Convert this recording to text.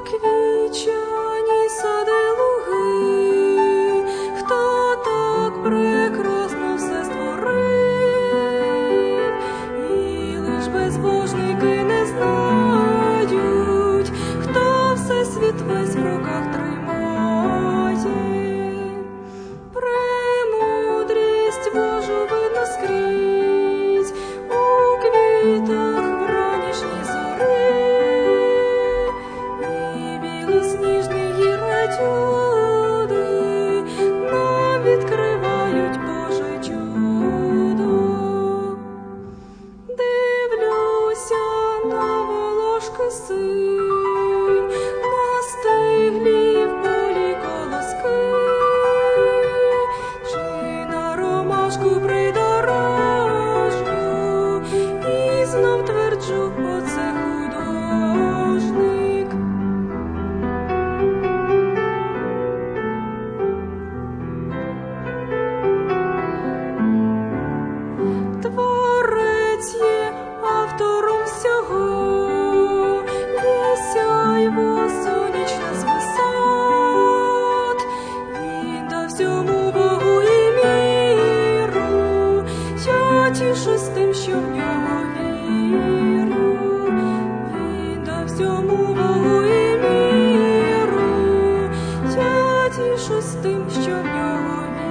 Заквічані сади луги, хто так прекрасно все створив, і лиш без Бога. Чуди відкривають Боже чудо, дивлюся на волошки син, на стиглі в полі колоски, на ромашку придорожню і тверджу. я тішусь тим, що в нього віру, він да всьому вагу і міру, я тішусь тим, що в нього віру.